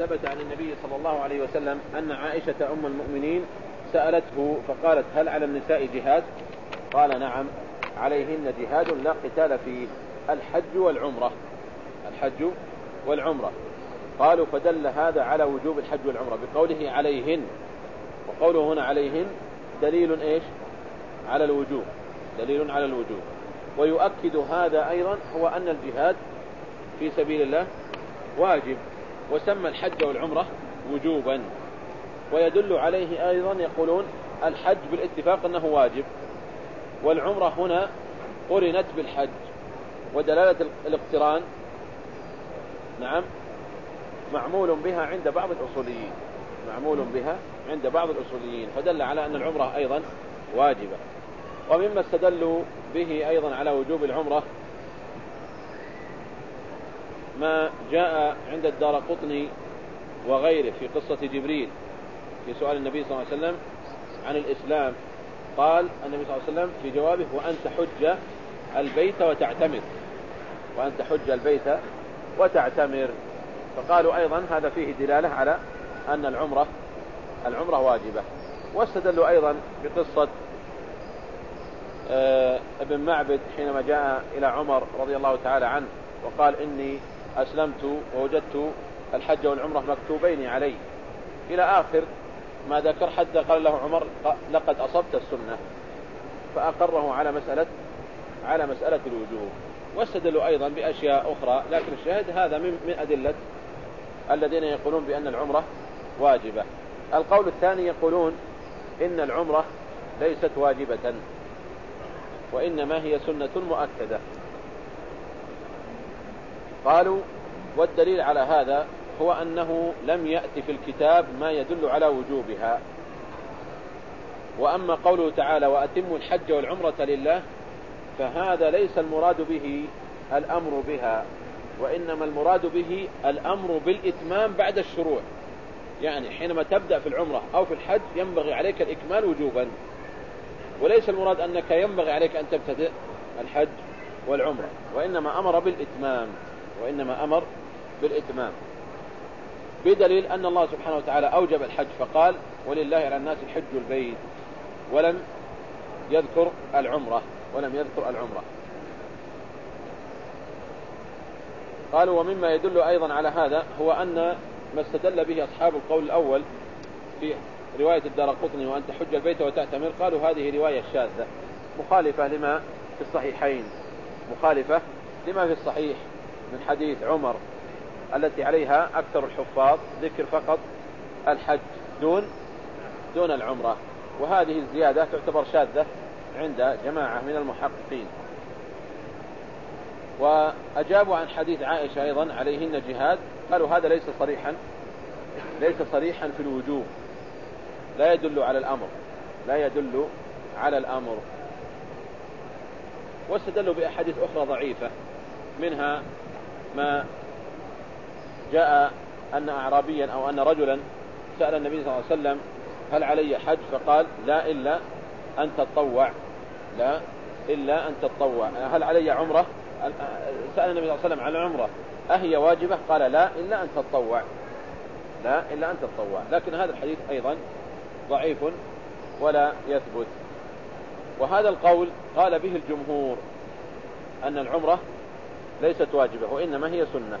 ثبت عن النبي صلى الله عليه وسلم أن عائشة أم المؤمنين سألته فقالت هل على النساء جهاد؟ قال نعم عليهن جهاد لا قتال فيه الحج والعمرة. الحج والعمرة. قالوا فدل هذا على وجوب الحج والعمرة بقوله عليهن. وقوله هنا عليهن دليل إيش؟ على الوجوب. دليل على الوجوب. ويؤكد هذا أيضا هو أن الجهاد في سبيل الله واجب. وسمى الحج والعمرة وجوبا. ويدل عليه أيضا يقولون الحج بالاتفاق أنه واجب. والعمرة هنا قرنت بالحج. ودلالة الاقتران نعم معمول بها عند بعض الأصوليين. معمول بها عند بعض الأصوليين. فدل على أن العمرة أيضا واجبة. ومما استدلوا به أيضا على وجوب العمرة ما جاء عند الدار قطني وغيره في قصة جبريل في سؤال النبي صلى الله عليه وسلم عن الإسلام. قال النبي صلى الله عليه وسلم في جوابه وأن تحج البيت وتعتمر. وأن تحج البيت وتعتمر. فقالوا أيضا هذا فيه دلالة على أن العمرة العمرة واجبة. واستدلوا أيضا بقصة آه، ابن معبد حينما جاء إلى عمر رضي الله تعالى عنه وقال إني أسلمت ووجدت الحج والعمرة مكتوبين علي. إلى آخر ما ذكر حتى قال له عمر لقد أصبت السنة. فأقره على مسألة على مسألة الوجوب. واستدلوا أيضا بأشياء أخرى لكن الشاهد هذا من, من أدلة الذين يقولون بأن العمرة واجبة. القول الثاني يقولون إن العمرة ليست واجبة وإنما هي سنة مؤكدة. قالوا والدليل على هذا هو أنه لم يأتي في الكتاب ما يدل على وجوبها. وأما قوله تعالى وأتموا الحج والعمرة لله فهذا ليس المراد به الأمر بها وإنما المراد به الأمر بالإتمام بعد الشروع. يعني حينما تبدأ في العمرة أو في الحج ينبغي عليك الإكمال وجوبا. وليس المراد أنك ينبغي عليك أن تبتدئ الحج والعمرة وإنما أمر بالإتمام. وإنما أمر بالإتمام. بدليل أن الله سبحانه وتعالى أوجب الحج فقال ولله على الناس الحج البيت ولم يذكر العمرة ولم يذكر العمرة. قالوا ومما يدل أيضا على هذا هو أن ما استدل به أصحاب القول الأول في رواية الدار قطني وأن تحج البيت وتأتمر قالوا هذه رواية شاذة مخالفة لما في الصحيحين مخالفة لما في الصحيح. من حديث عمر التي عليها أكثر الحفاظ ذكر فقط الحج دون دون العمرة. وهذه الزيادة تعتبر شاذة عند جماعة من المحققين. وأجابوا عن حديث عائشة أيضا عليهن جهاد قالوا هذا ليس صريحا ليس صريحا في الوجوب. لا يدل على الأمر لا يدل على الأمر. واستدلوا بأحاديث أخرى ضعيفة منها ما جاء أن أعرابيا أو أن رجلا سأل النبي صلى الله عليه وسلم هل علي حج؟ فقال لا إلا أن تطوع. لا إلا أن تطوع. هل علي عمرة؟ سأل النبي صلى الله عليه وسلم عن العمرة. أهي واجبة؟ قال لا إلا أن تطوع. لا إلا أن تطوع. لكن هذا الحديث أيضا ضعيف ولا يثبت. وهذا القول قال به الجمهور أن العمرة ليست واجبة وإنما هي سنة.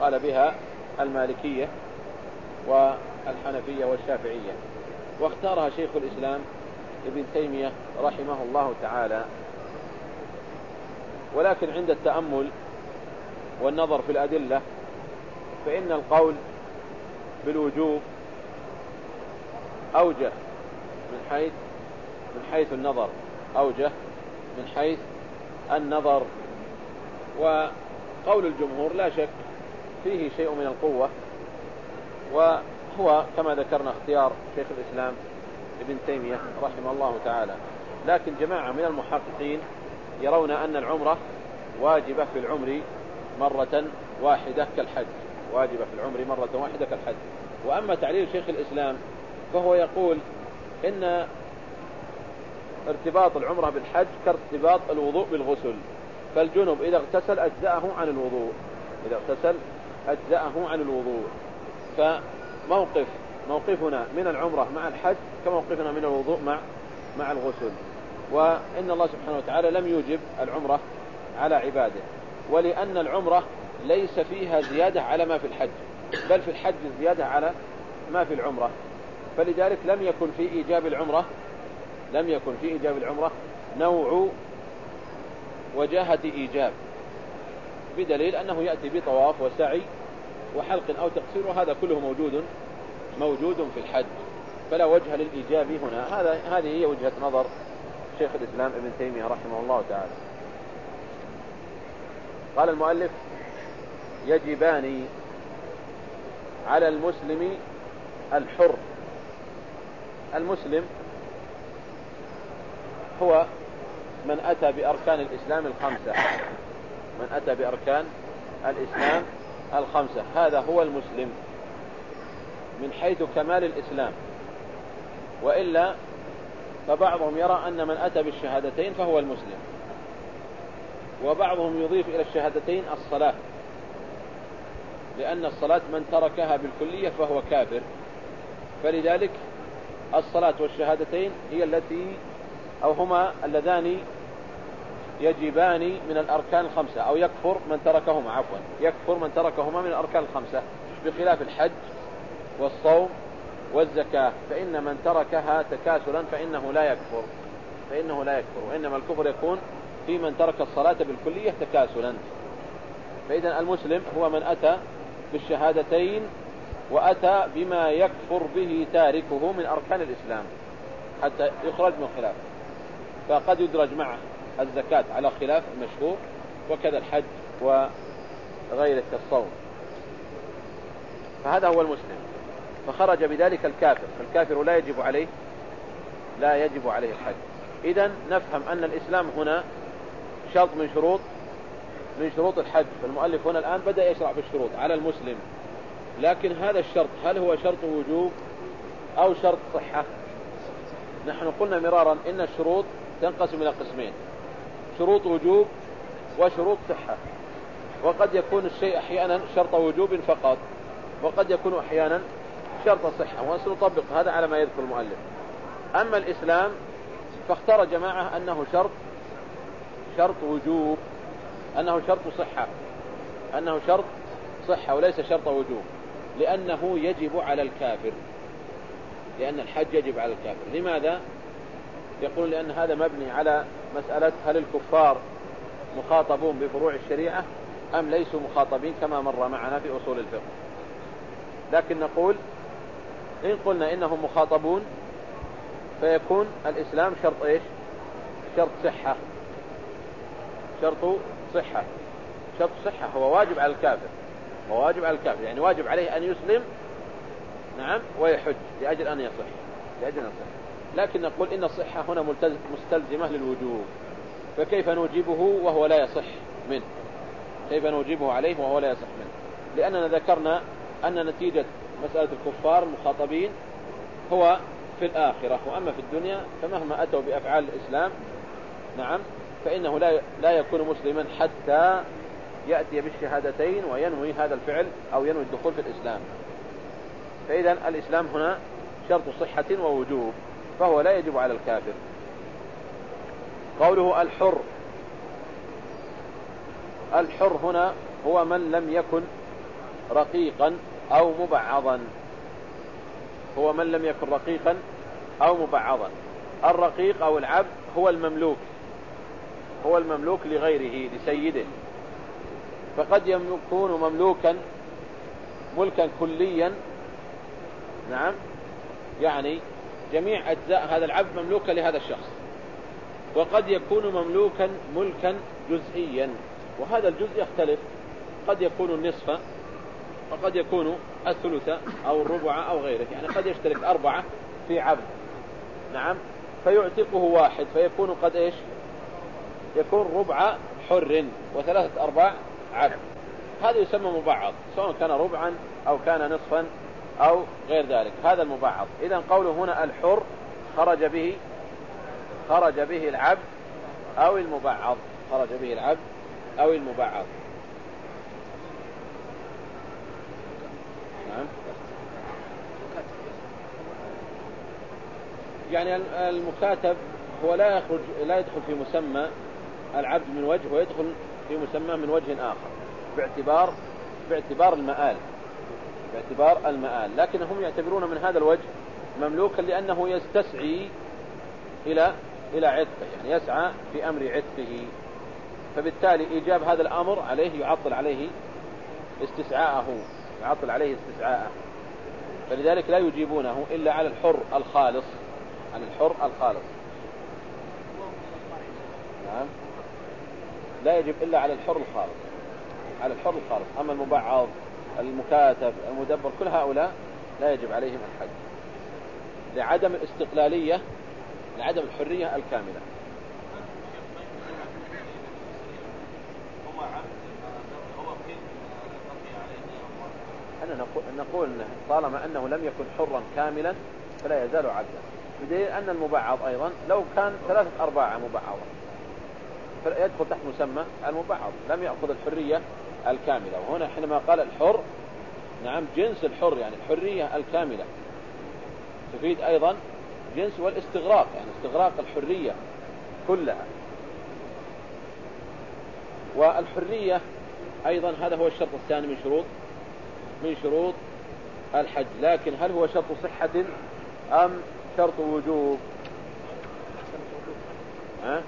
قال بها المالكية والحنفية والشافعية. واختارها شيخ الإسلام ابن تيمية رحمه الله تعالى. ولكن عند التأمل والنظر في الأدلة فإن القول بالوجوب أوجه من حيث من حيث النظر. أوجه من حيث النظر وقول الجمهور لا شك فيه شيء من القوة وهو كما ذكرنا اختيار شيخ الإسلام ابن تيمية رحمه الله تعالى. لكن جماعة من المحققين يرون أن العمرة واجبة في العمر مرة واحدة كالحج واجبة في العمر مرة واحدة كالحج. وأما تعليل شيخ الإسلام فهو يقول إن ارتباط العمرة بالحج كارتباط الوضوء بالغسل. فالجنب إذا اغتسل أجزأه عن الوضوء. إذا اغتسل أجزأه عن الوضوء. فموقف موقفنا من العمرة مع الحج كموقفنا من الوضوء مع مع الغسل. وإن الله سبحانه وتعالى لم يوجب العمرة على عباده ولأن العمرة ليس فيها زيادة على ما في الحج بل في الحج زيادة على ما في العمرة. فلذلك لم يكن في إيجاب العمرة لم يكن في إيجاب العمرة نوع وجاهة إيجاب بدليل أنه يأتي بطواف وسعي وحلق أو تقصير وهذا كله موجود موجود في الحج. فلا وجه للإيجاب هنا. هذا هذه هي وجهة نظر شيخ الإسلام ابن تيمية رحمه الله تعالى. قال المؤلف يجبان على المسلم الحر. المسلم هو من أتى بأركان الإسلام الخمسة. من أتى بأركان الإسلام الخمسة. هذا هو المسلم. من حيث كمال الإسلام. وإلا فبعضهم يرى أن من أتى بالشهادتين فهو المسلم. وبعضهم يضيف إلى الشهادتين الصلاة. لأن الصلاة من تركها بالكلية فهو كافر. فلذلك الصلاة والشهادتين هي التي أو هما اللذان يجبان من الأركان الخمسة أو يكفر من تركهما عفوا يكفر من تركهما من الأركان الخمسة. بخلاف الحج والصوم والزكاة فإن من تركها تكاسلا فإنه لا يكفر فإنه لا يكفر. وإنما الكفر يكون في من ترك الصلاة بالكلية تكاسلا. فإذا المسلم هو من أتى بالشهادتين وأتى بما يكفر به تاركه من أركان الإسلام حتى يخرج من خلافه. فقد يدرج معه. الزكاة على خلاف المشهور وكذا الحج وغيره كالصوم فهذا هو المسلم. فخرج بذلك الكافر فالكافر لا يجب عليه لا يجب عليه الحج. إذا نفهم أن الإسلام هنا شرط من شروط من شروط الحج. فالمؤلف هنا الآن بدأ يشرع بالشروط على المسلم. لكن هذا الشرط هل هو شرط وجوب أو شرط صحة؟ نحن قلنا مرارا إن الشروط تنقسم إلى قسمين. شروط وجوب وشروط صحة. وقد يكون الشيء أحيانا شرط وجوب فقط وقد يكون أحيانا شرط صحة. وسنطبق هذا على ما يذكر المؤلف. أما الإسلام فاختار جماعة أنه شرط شرط وجوب أنه شرط صحة أنه شرط صحة وليس شرط وجوب لأنه يجب على الكافر لأن الحج يجب على الكافر. لماذا؟ يقول لأن هذا مبني على مسألة هل الكفار مخاطبون بفروع الشريعة أم ليسوا مخاطبين كما مر معنا في أصول الفقه. لكن نقول إن قلنا إنهم مخاطبون فيكون الإسلام شرط إيش؟ شرط صحة. شرط صحة. شرط صحة. هو واجب على الكافر. هو واجب على الكافر. يعني واجب عليه أن يسلم نعم ويحج لأجل أن يصح. لأجل أن يصح. لكن نقول إن الصحة هنا مستلزمة للوجوب. فكيف نوجبه وهو لا يصح منه؟ كيف نوجبه عليه وهو لا يصح منه؟ لأننا ذكرنا أن نتيجة مسألة الكفار المخاطبين هو في الآخرة وأما في الدنيا فمهما أتوا بأفعال الإسلام نعم فإنه لا لا يكون مسلما حتى يأتي بالشهادتين وينوي هذا الفعل أو ينوي الدخول في الإسلام. فإذا الإسلام هنا شرط صحة ووجوب. فهو لا يجب على الكافر. قوله الحر. الحر هنا هو من لم يكن رقيقا أو مبعضا. هو من لم يكن رقيقا أو مبعضا. الرقيق أو العبد هو المملوك. هو المملوك لغيره لسيده. فقد يكون مملوكا ملكا كليا. نعم. يعني جميع أجزاء هذا العبد مملوكة لهذا الشخص. وقد يكون مملوكا ملكا جزئيا. وهذا الجزء يختلف. قد يكون النصف وقد يكون الثلث أو الربع أو غيره. يعني قد يشترك أربعة في عبد. نعم. فيعتقه واحد. فيكون قد إيش؟ يكون ربع حر وثلاثة أرباع عبد. هذا يسمى مبعض سواء كان ربعا أو كان نصفا أو غير ذلك. هذا المبعض. إذا قوله هنا الحر خرج به خرج به العبد أو المبعض. خرج به العبد أو المبعض. نعم. يعني المكاتب هو لا يخرج لا يدخل في مسمى العبد من وجه ويدخل في مسمى من وجه آخر باعتبار باعتبار المآل. باعتبار المآل لكنهم يعتبرون من هذا الوجه مملوكا لأنه يستسعي إلى إلى عتقه يعني يسعى في أمر عتقه. فبالتالي إيجاب هذا الأمر عليه يعطل عليه استسعاءه يعطل عليه استسعاءه. فلذلك لا يجيبونه إلا على الحر الخالص عن الحر الخالص. نعم. لا يجب إلا على الحر الخالص على الحر الخالص. أما المبعض المكاتب المدبر كل هؤلاء لا يجب عليهم الحج. لعدم الاستقلالية لعدم الحرية الكاملة. أنا نقول, نقول طالما أنه لم يكن حرا كاملا فلا يزال عبدا بدليل أن المبعض أيضا لو كان ثلاثة أرباع مبعضة فيدخل تحت مسمى المبعض. لم يأخذ الحرية الكاملة. وهنا حينما قال الحر نعم جنس الحر يعني الحرية الكاملة. تفيد أيضا جنس والاستغراق يعني استغراق الحرية كلها. والحرية أيضا هذا هو الشرط الثاني من شروط من شروط الحج. لكن هل هو شرط صحة أم شرط وجوب؟ ها؟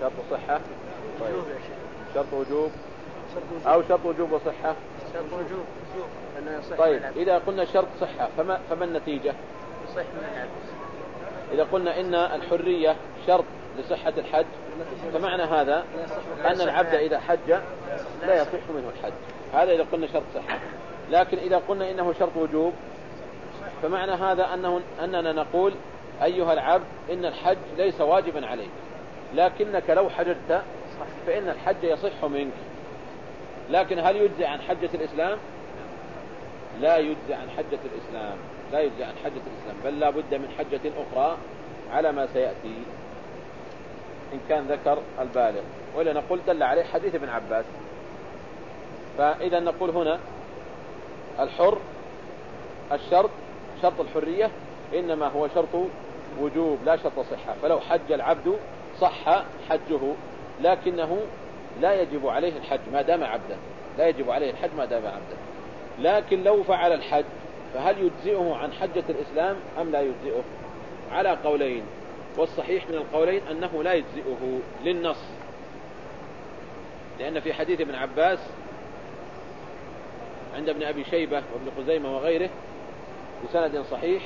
شرط صحة؟ طيب. شرط وجوب؟ أو شرط وجوب وصحة؟ شرط وجوب. طيب إذا قلنا شرط صحة فما, فما النتيجة؟ يصح إذا قلنا إن الحرية شرط لصحة الحج فمعنى هذا أن العبد إذا حج لا يصح منه الحج. هذا إذا قلنا شرط صحة. لكن إذا قلنا إنه شرط وجوب فمعنى هذا أنه أننا نقول أيها العبد إن الحج ليس واجبا عليك. لكنك لو حججت فإن الحج يصح منك. لكن هل يجزي عن حجة الإسلام؟ لا يجزي عن حجة الإسلام. لا يجزي عن حجة الإسلام. بل لا بد من حجة أخرى على ما سيأتي. إن كان ذكر البالغ. وإلا نقول دل عليه حديث ابن عباس. فإذا نقول هنا الحر الشرط شرط الحرية إنما هو شرط وجوب لا شرط صحة. فلو حج العبد صح حجه. لكنه لا يجب عليه الحج ما دام عبدا. لا يجب عليه الحج ما دام عبدا. لكن لو فعل الحج فهل يجزئه عن حجة الإسلام؟ أم لا يجزئه؟ على قولين. والصحيح من القولين أنه لا يجزئه للنص. لأن في حديث ابن عباس عند ابن أبي شيبة وابن خزيمة وغيره بسند صحيح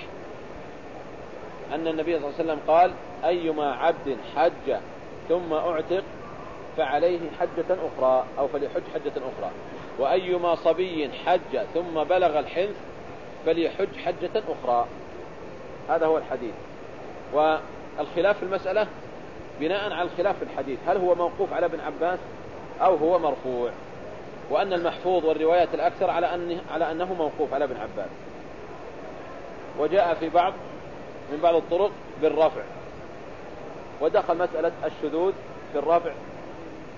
أن النبي صلى الله عليه وسلم قال أيما عبد حج ثم أعتق فعليه حجة أخرى أو فليحج حجة أخرى. وأيما صبي حج ثم بلغ الحنث فليحج حجة أخرى. هذا هو الحديث. والخلاف في المسألة بناء على الخلاف في الحديث. هل هو موقوف على ابن عباس أو هو مرفوع؟ وأن المحفوظ والروايات الأكثر على, أنه, على أنه موقوف على ابن عباس. وجاء في بعض من بعض الطرق بالرفع. ودخل مسألة الشذوذ في الرفع.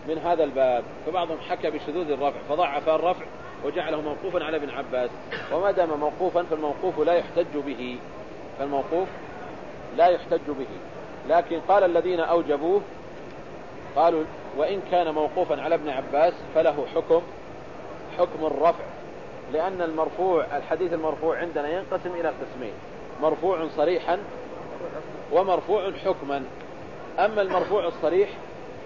من هذا الباب فبعضهم حكى بشذوذ الرفع فضعف الرفع وجعله موقوفا على ابن عباس وما دام موقوفا فالموقوف لا يحتج به فالموقوف لا يحتج به. لكن قال الذين أوجبوه قالوا وإن كان موقوفا على ابن عباس فله حكم حكم الرفع لأن المرفوع الحديث المرفوع عندنا ينقسم إلى قسمين مرفوع صريحا ومرفوع حكما. أما المرفوع الصريح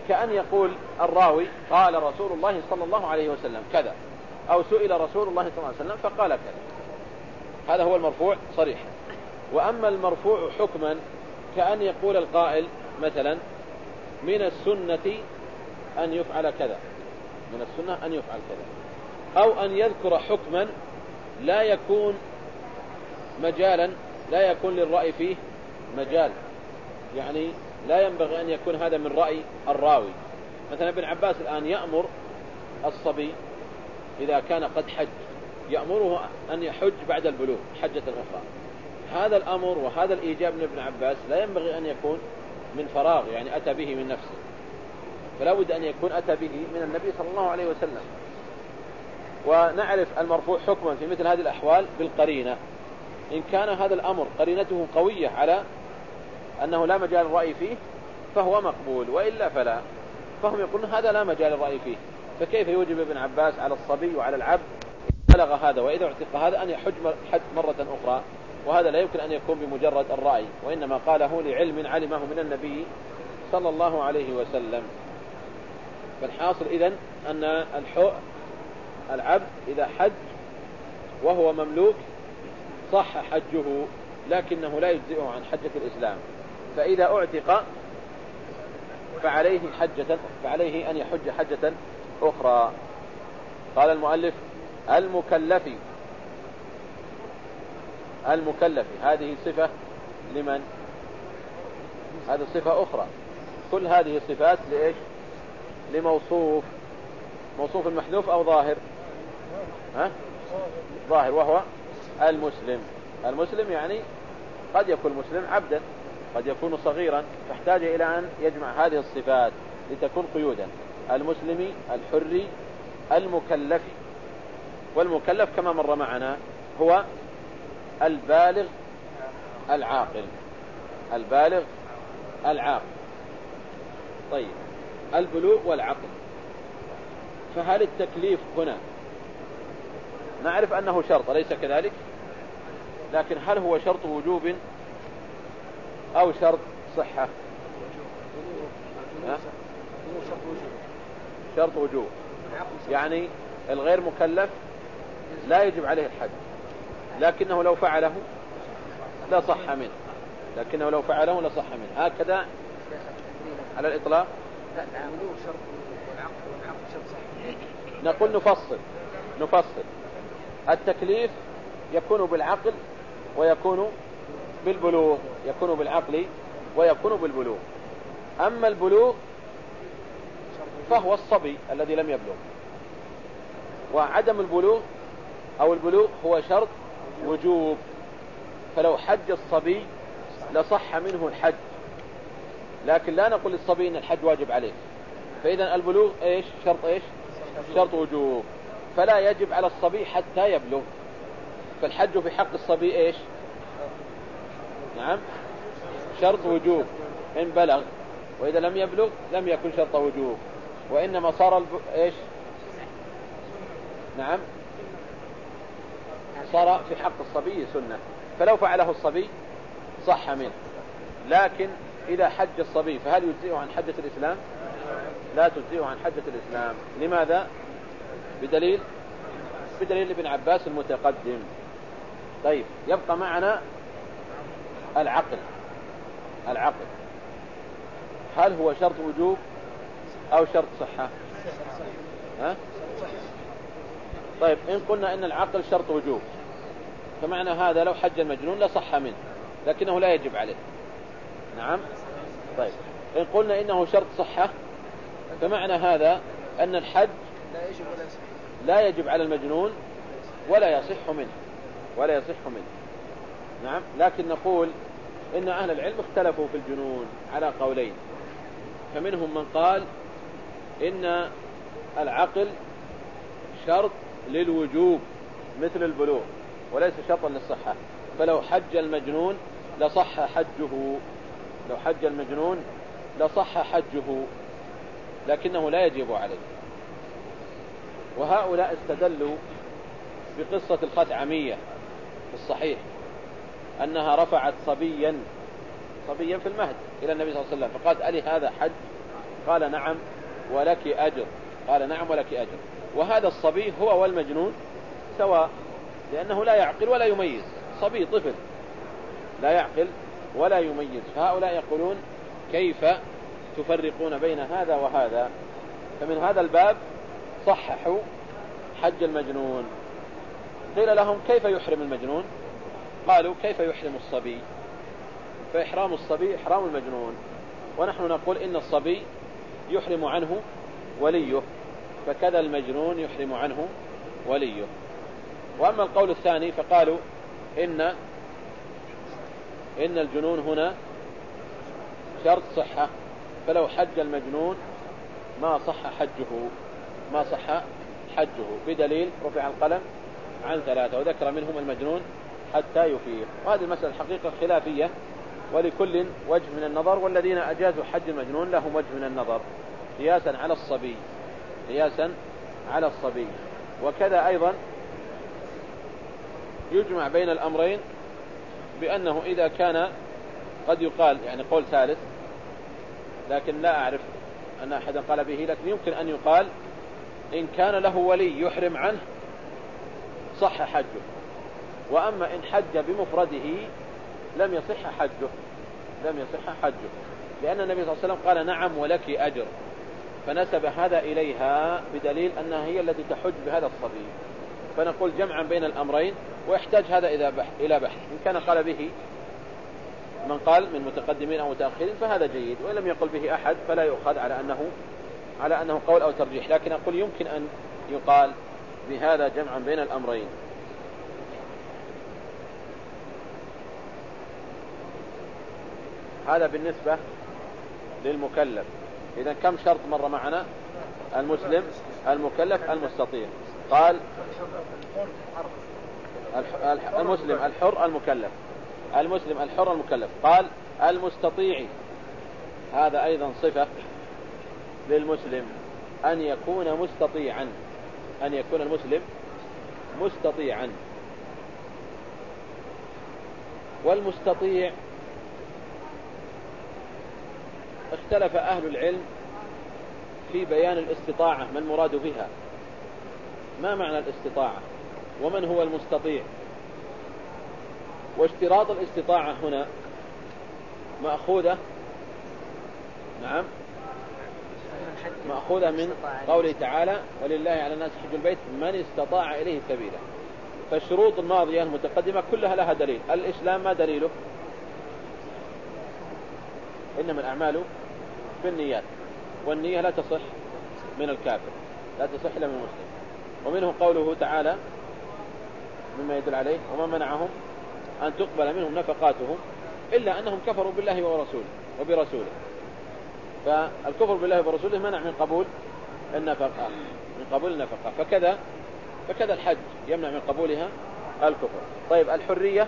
كأن يقول الراوي قال رسول الله صلى الله عليه وسلم كذا أو سئل رسول الله صلى الله عليه وسلم فقال كذا. هذا هو المرفوع صريحا وأما المرفوع حكما كأن يقول القائل مثلا من السنة أن يفعل كذا. من السنة أن يفعل كذا. أو أن يذكر حكما لا يكون مجالا لا يكون للرأي فيه مجال. يعني لا ينبغي أن يكون هذا من رأي الراوي. مثلا ابن عباس الآن يأمر الصبي إذا كان قد حج يأمره أن يحج بعد البلوغ حجة أخرى هذا الأمر وهذا الإيجاب من ابن عباس لا ينبغي أن يكون من فراغ يعني أتى به من نفسه. فلا بد أن يكون أتى به من النبي صلى الله عليه وسلم. ونعرف المرفوع حكما في مثل هذه الأحوال بالقرينة. إن كان هذا الأمر قرينته قوية على أنه لا مجال الرأي فيه فهو مقبول وإلا فلا. فهم يقولون هذا لا مجال الرأي فيه. فكيف يوجب ابن عباس على الصبي وعلى العبد بلغ هذا وإذا اعتق هذا أن يحج حج مرة أخرى؟ وهذا لا يمكن أن يكون بمجرد الرأي وإنما قاله لعلم علمه من النبي صلى الله عليه وسلم. فالحاصل إذن أن العبد إذا حج وهو مملوك صح حجه لكنه لا يجزئه عن حجة الإسلام. فإذا أعتق فعليه حجة فعليه أن يحج حجة أخرى. قال المؤلف المكلف المكلف هذه صفة لمن؟ هذه صفة أخرى. كل هذه الصفات لإيش؟ لموصوف. موصوف المحذوف أو ظاهر؟ ها؟ ظاهر وهو المسلم. المسلم يعني قد يكون مسلم عبدا. قد يكون صغيرا فاحتاج إلى أن يجمع هذه الصفات لتكون قيودا. المسلم الحر المكلف. والمكلف كما مر معنا هو البالغ العاقل. البالغ العاقل. طيب. البلوغ والعقل. فهل التكليف هنا نعرف أنه شرط أليس كذلك؟ لكن هل هو شرط وجوب أو شرط صحة. شرط وجوب. يعني الغير مكلف لا يجب عليه الحج لكنه لو فعله لا صح منه. لكنه لو فعله لا صح منه. هكذا على الإطلاق. نقول نفصل. نفصل. التكليف يكون بالعقل ويكون بالبلوغ يكون بالعقل ويكون بالبلوغ. أما البلوغ فهو الصبي الذي لم يبلغ. وعدم البلوغ أو البلوغ هو شرط وجوب. فلو حج الصبي لصح منه الحج. لكن لا نقول للصبي إن الحج واجب عليه. فإذا البلوغ إيش؟ شرط إيش؟ شرط وجوب. فلا يجب على الصبي حتى يبلغ. فالحج في حق الصبي إيش؟ نعم. شرط وجوب. إن بلغ. وإذا لم يبلغ لم يكن شرط وجوب. وإنما صار الب... إيش؟ نعم. صار في حق الصبي سنة. فلو فعله الصبي صح منه. لكن إذا حج الصبي فهل يجزئه عن حجة الإسلام؟ لا تجزئه عن حجة الإسلام. لماذا؟ بدليل؟ بدليل ابن عباس المتقدم. طيب يبقى معنا العقل. العقل. هل هو شرط وجوب أو شرط صحة؟ ها؟ طيب إن قلنا إن العقل شرط وجوب فمعنى هذا لو حج المجنون لصح منه لكنه لا يجب عليه. نعم؟ طيب. إن قلنا إنه شرط صحة فمعنى هذا أن الحج لا يجب, على المجنون ولا يصح منه ولا يصح منه. نعم. لكن نقول إن أهل العلم اختلفوا في الجنون على قولين. فمنهم من قال إن العقل شرط للوجوب مثل البلوغ وليس شرطا للصحة. فلو حج المجنون لصح حجه. لو حج المجنون لصح حجه. لكنه لا يجب عليه. وهؤلاء استدلوا بقصة الخثعمية في الصحيح. أنها رفعت صبيا صبيا في المهد إلى النبي صلى الله عليه وسلم فقالت ألي هذا حج قال نعم ولك أجر. قال نعم ولك أجر. وهذا الصبي هو والمجنون سواء لأنه لا يعقل ولا يميز. صبي طفل لا يعقل ولا يميز. فهؤلاء يقولون كيف تفرقون بين هذا وهذا؟ فمن هذا الباب صححوا حج المجنون. قيل لهم كيف يحرم المجنون؟ قالوا كيف يحرم الصبي؟ فإحرام الصبي إحرام المجنون. ونحن نقول إن الصبي يحرم عنه وليه. فكذا المجنون يحرم عنه وليه. وأما القول الثاني فقالوا إن إن الجنون هنا شرط صحة. فلو حج المجنون ما صح حجه. ما صح حجه. بدليل رفع القلم عن ثلاثة. وذكر منهم المجنون حتى يفيق. وهذه المسألة الحقيقة خلافية ولكل وجه من النظر والذين أجازوا حج المجنون لهم وجه من النظر قياسا على الصبي قياسا على الصبي. وكذا أيضا يجمع بين الأمرين بأنه إذا كان قد يقال يعني قول ثالث لكن لا أعرف أن أحدا قال به لكن يمكن أن يقال إن كان له ولي يحرم عنه صح حجه. وأما إن حج بمفرده لم يصح حجه لم يصح حجه. لأن النبي صلى الله عليه وسلم قال نعم ولك أجر. فنسب هذا إليها بدليل أنها هي التي تحج بهذا الصبي. فنقول جمعا بين الأمرين ويحتاج هذا إذا بحث إلى بحث. إن كان قال به من قال من متقدمين أو متأخرين فهذا جيد. وإن لم يقل به أحد فلا يؤخذ على أنه على أنه قول أو ترجيح. لكن أقول يمكن أن يقال بهذا جمعا بين الأمرين. هذا بالنسبة للمكلف. إذا كم شرط مر معنا؟ المسلم المكلف المستطيع. قال المسلم الحر المكلف. المسلم الحر المكلف. قال المستطيع. هذا أيضا صفة للمسلم. أن يكون مستطيعا. أن يكون المسلم مستطيعا. والمستطيع اختلف أهل العلم في بيان الاستطاعة ما المراد بها؟ ما معنى الاستطاعة؟ ومن هو المستطيع؟ واشتراط الاستطاعة هنا مأخوذة نعم مأخوذة من قوله تعالى ولله على الناس حج البيت من استطاع إليه سبيلا فالشروط الماضية المتقدمة كلها لها دليل. الإسلام ما دليله؟ إنما الأعمال بالنيات. والنية لا تصح من الكافر لا تصح إلا من المسلم. ومنه قوله تعالى مما يدل عليه وما منعهم أن تقبل منهم نفقاتهم إلا أنهم كفروا بالله ورسوله وبرسوله. فالكفر بالله ورسوله منع من قبول النفقة من قبول النفقة. فكذا فكذا الحج يمنع من قبولها الكفر. طيب الحرية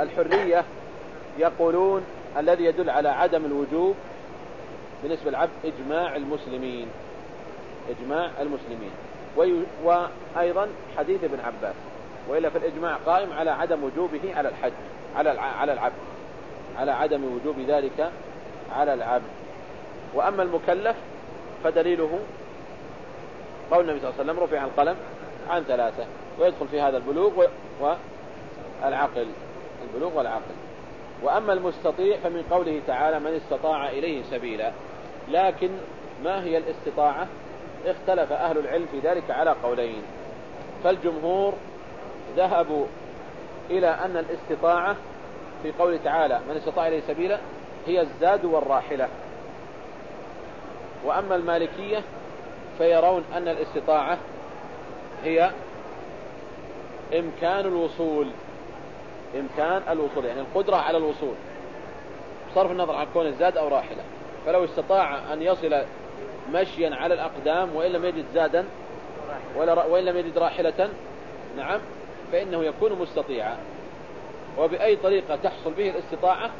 الحرية يقولون الذي يدل على عدم الوجوب بالنسبة للعبد إجماع المسلمين. إجماع المسلمين. وأيضا حديث ابن عباس. وإلا في الإجماع قائم على عدم وجوبه على الحج على على العبد. على عدم وجوب ذلك على العبد. وأما المكلف فدليله قول النبي صلى الله عليه وسلم رفع القلم عن ثلاثة. ويدخل في هذا البلوغ والعقل. البلوغ والعقل. وأما المستطيع فمن قوله تعالى من استطاع إليه سبيلا. لكن ما هي الاستطاعة؟ اختلف أهل العلم في ذلك على قولين. فالجمهور ذهبوا إلى أن الاستطاعة في قوله تعالى من استطاع إليه سبيلا هي الزاد والراحلة. وأما المالكية فيرون أن الاستطاعة هي إمكان الوصول. إمكان الوصول يعني القدرة على الوصول. بصرف النظر عن كون الزاد أو راحلة. فلو استطاع أن يصل مشيا على الأقدام وإن لم يجد زادا ولا وإن لم يجد راحلة نعم فإنه يكون مستطيعا. وبأي طريقة تحصل به الاستطاعة؟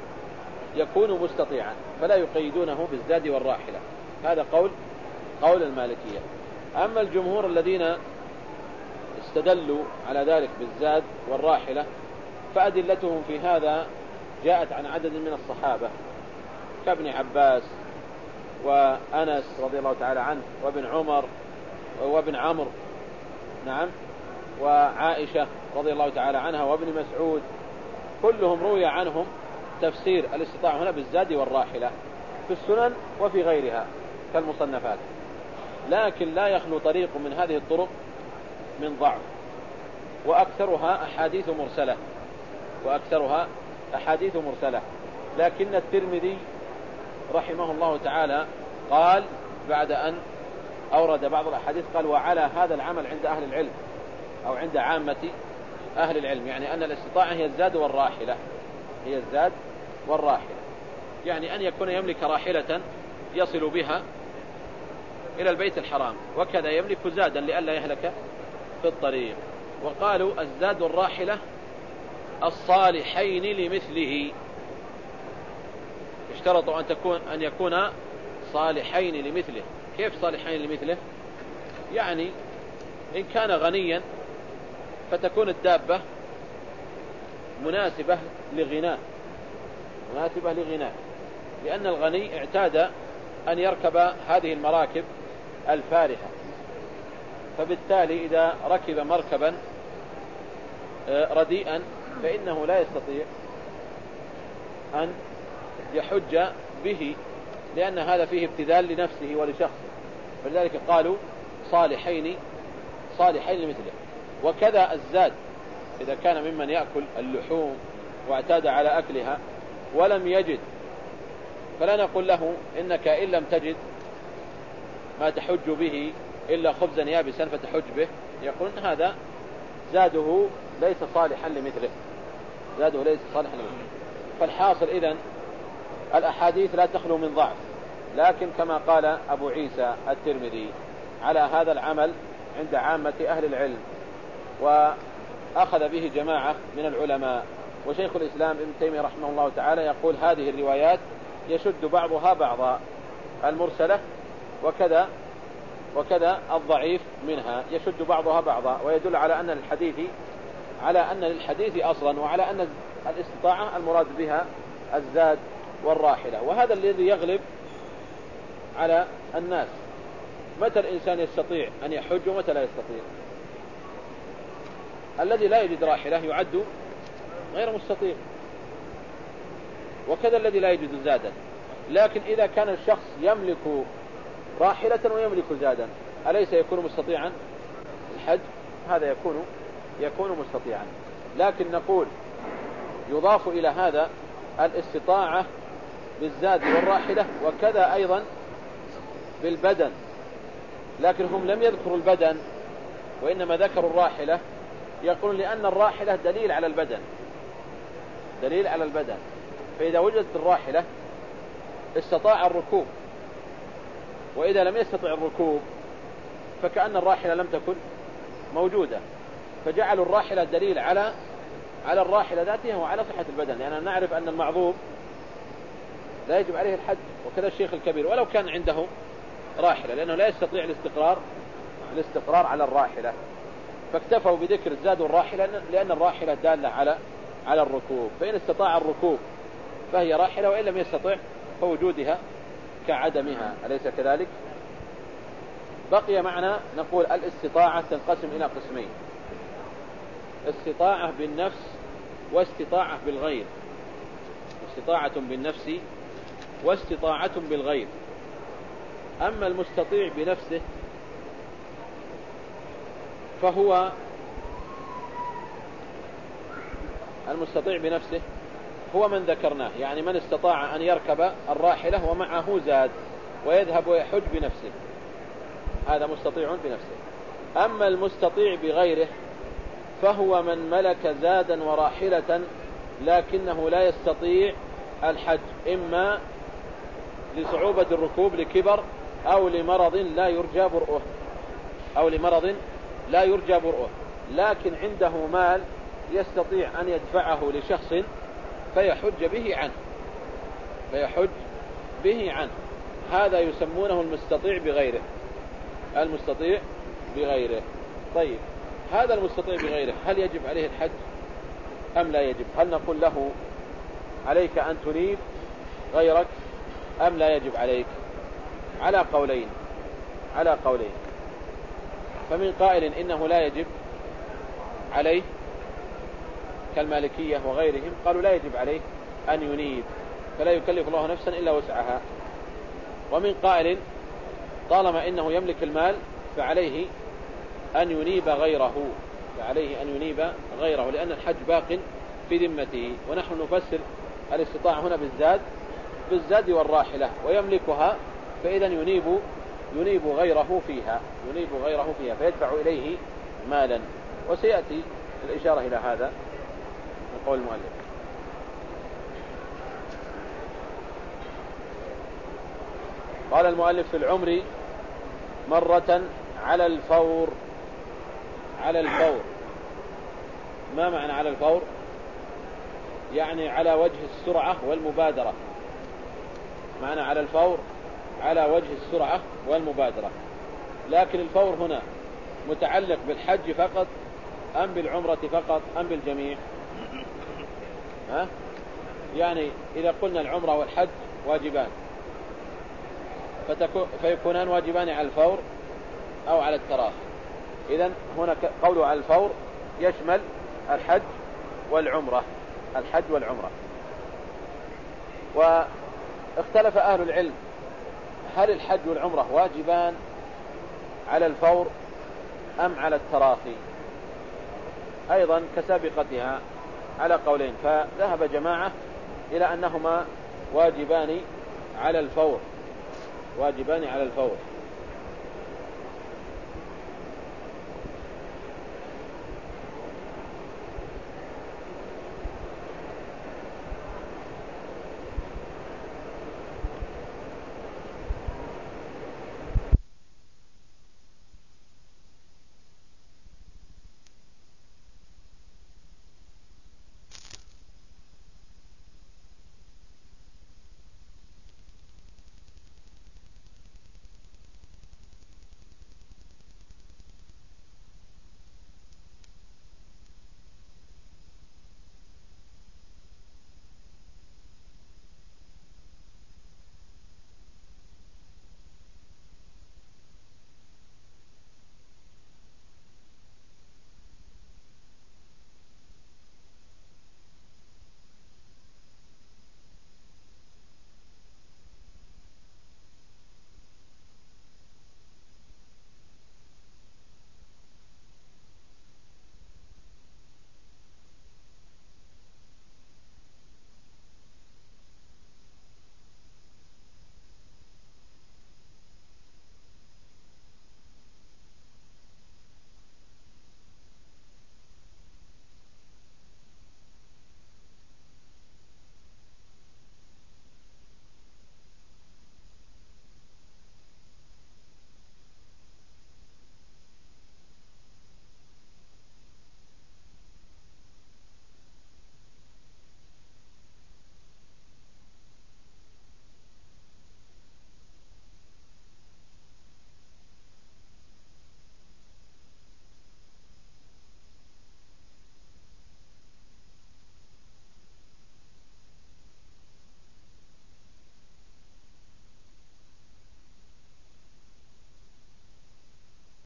يكون مستطيعا. فلا يقيدونه بالزاد والراحلة. هذا قول قول المالكية. أما الجمهور الذين استدلوا على ذلك بالزاد والراحلة فأدلتهم في هذا جاءت عن عدد من الصحابة كابن عباس وأنس رضي الله تعالى عنه وابن عمر وابن عمرو. نعم. وعائشة رضي الله تعالى عنها وابن مسعود. كلهم روي عنهم تفسير الاستطاعة هنا بالزاد والراحلة في السنن وفي غيرها كالمصنفات. لكن لا يخلو طريق من هذه الطرق من ضعف. وأكثرها أحاديث مرسلة. وأكثرها أحاديث مرسلة. لكن الترمذي رحمه الله تعالى قال بعد أن أورد بعض الأحاديث قال وعلى هذا العمل عند أهل العلم أو عند عامة أهل العلم. يعني أن الاستطاعة هي الزاد والراحلة. هي الزاد والراحلة. يعني أن يكون يملك راحلة يصل بها إلى البيت الحرام وكذا يملك زادا لئلا يهلك في الطريق. وقالوا الزاد الراحلة الصالحين لمثله. اشترطوا أن تكون أن يكون صالحين لمثله. كيف صالحين لمثله؟ يعني إن كان غنيا فتكون الدابة مناسبة لغناه. مناسبة لغناه. لأن الغني اعتاد أن يركب هذه المراكب الفارهة. فبالتالي إذا ركب مركبا آه، رديئا فإنه لا يستطيع أن يحج به لأن هذا فيه ابتذال لنفسه ولشخصه. فلذلك قالوا صالحين صالحين لمثله. وكذا الزاد إذا كان ممن يأكل اللحوم واعتاد على أكلها ولم يجد فلا نقول له إنك إن لم تجد ما تحج به إلا خبزا يابسا فتحج به. يقول هذا زاده ليس صالحا لمثله. زاده ليس صالحا لمثله. فالحاصل إذن الأحاديث لا تخلو من ضعف. لكن كما قال أبو عيسى الترمذي على هذا العمل عند عامة أهل العلم وأخذ به جماعة من العلماء. وشيخ الإسلام ابن تيمية رحمه الله تعالى يقول هذه الروايات يشد بعضها بعضا المرسلة وكذا وكذا الضعيف منها يشد بعضها بعضا. ويدل على أن الحديث على أن للحديث أصلا وعلى أن الاستطاعة المراد بها الزاد والراحلة. وهذا الذي يغلب على الناس. متى الإنسان يستطيع أن يحج ومتى لا يستطيع؟ الذي لا يجد راحلة يعد غير مستطيع. وكذا الذي لا يجد زادا. لكن إذا كان الشخص يملك راحلة ويملك زادا أليس يكون مستطيعا الحج؟ هذا يكون يكون مستطيعا. لكن نقول يضاف إلى هذا الاستطاعة بالزاد والراحلة وكذا أيضا بالبدن. لكن هم لم يذكروا البدن وإنما ذكروا الراحلة. يقولون لأن الراحلة دليل على البدن. دليل على البدن. فإذا وجدت الراحلة استطاع الركوب. وإذا لم يستطع الركوب فكأن الراحلة لم تكن موجودة. فجعلوا الراحلة دليل على على الراحلة ذاتها وعلى صحة البدن. لأننا نعرف أن المعذوب لا يجب عليه الحج وكذا الشيخ الكبير. ولو كان عنده راحلة لأنه لا يستطيع الاستقرار الاستقرار على الراحلة. فاكتفوا بذكر الزاد الراحلة لأن الراحلة دالة على على الركوب. فإن استطاع الركوب فهي راحلة وإن لم يستطع فوجودها كعدمها. أليس كذلك؟ بقي معنا نقول الاستطاعة تنقسم إلى قسمين. استطاعة بالنفس واستطاعة بالغير. استطاعة بالنفس واستطاعة بالغير. أما المستطيع بنفسه فهو المستطيع بنفسه هو من ذكرناه يعني من استطاع أن يركب الراحلة ومعه زاد ويذهب ويحج بنفسه. هذا مستطيع بنفسه. أما المستطيع بغيره فهو من ملك زادا وراحلة لكنه لا يستطيع الحج إما لصعوبة الركوب لكبر أو لمرض لا يرجى برؤه أو لمرض لا يرجى برؤه لكن عنده مال يستطيع أن يدفعه لشخص فيحج به عنه فيحج به عنه. هذا يسمونه المستطيع بغيره المستطيع بغيره. طيب. هذا المستطيع بغيره هل يجب عليه الحج أم لا يجب؟ هل نقول له عليك أن تريد غيرك أم لا يجب عليك؟ على قولين على قولين. فمن قائل إنه لا يجب عليه كالمالكية وغيرهم قالوا لا يجب عليه أن ينيب فلا يكلف الله نفسا إلا وسعها. ومن قائل طالما إنه يملك المال فعليه أن ينيب غيره فعليه أن ينيب غيره لأن الحج باق في ذمته. ونحن نفسر الاستطاعة هنا بالزاد بالزاد والراحلة ويملكها فإذا ينيب ينيب غيره فيها ينيب غيره فيها فيدفع إليه مالا. وسيأتي الإشارة إلى هذا من قول المؤلف. قال المؤلف في العمر مرة على الفور. على الفور. ما معنى على الفور؟ يعني على وجه السرعة والمبادرة. معنى على الفور على وجه السرعة والمبادرة. لكن الفور هنا متعلق بالحج فقط أم بالعمرة فقط أم بالجميع؟ ها؟ يعني إذا قلنا العمرة والحج واجبان. فيكونان واجبان على الفور أو على التراخي إذا هنا قوله على الفور يشمل الحج والعمرة الحج والعمرة. واختلف أهل العلم هل الحج والعمرة واجبان على الفور أم على التراخي؟ أيضا كسابقتها على قولين فذهب جماعة إلى أنهما واجبان على الفور واجبان على الفور.